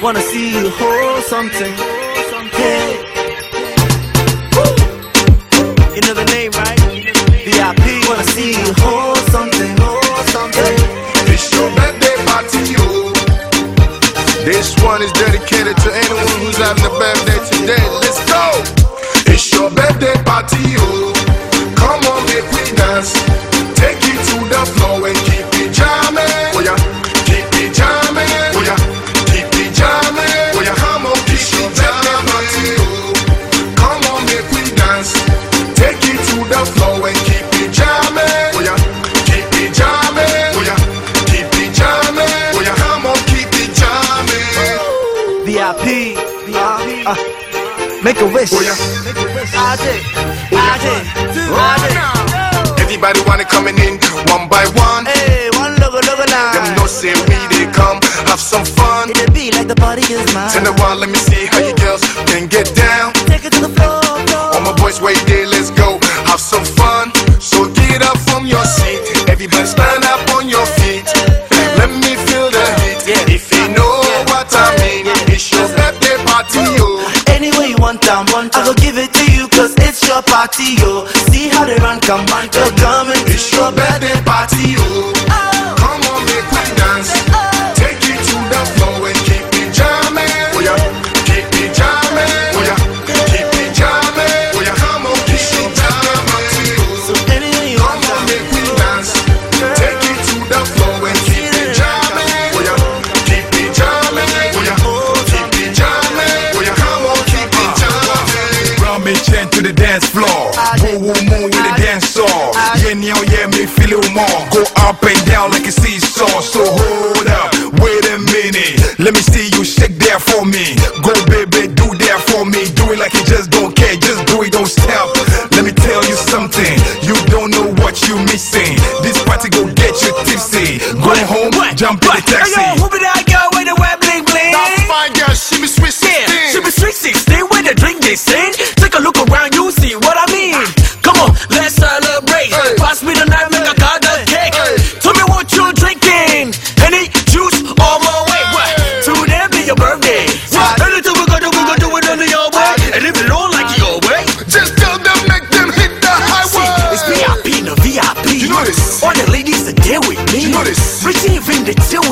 Wanna see you hold something. Hey. You know the name, right? VIP. Wanna see you hold something. Hold something. It's your birthday party, yo. This one is dedicated to anyone who's having a birthday today. Let's go. It's your birthday party, yo. Make a wish. Oh, yeah. I did. I did. I did. Everybody wanna coming in one by one. Hey, one logo, logo line. Them no say we they come have some fun. It'll be like the party is mine. Turn around, let me see how you girls can get down. Take it to the floor, floor. All my boys wait there, See how they run, come on, you're coming. It's your birthday party, yo. Me chain to the dance floor. Woo woo move with the dance saw. Yeah, now yeah, me feel it more. Go up and down like a seesaw. So hold up, wait a minute. Let me see you shake there for me. Go baby, do that for me. Do it like you just don't care. Just do it, don't stop. Let me tell you something. You don't know what you missing. This party go get you tipsy. Go home, jump in the taxi. Hey, yo, who be that girl with the web bling bling? That fine girl, she be sweet Yeah, she be sweet 16 with the drink they sing. Pretty even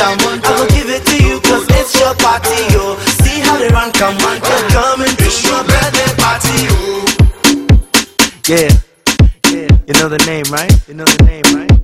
way you want them, I go give it to you cause it's your party, yo. See how they run, come on, you're coming. It's your birthday party, yo. Yeah, yeah. You know the name, right? You know the name, right?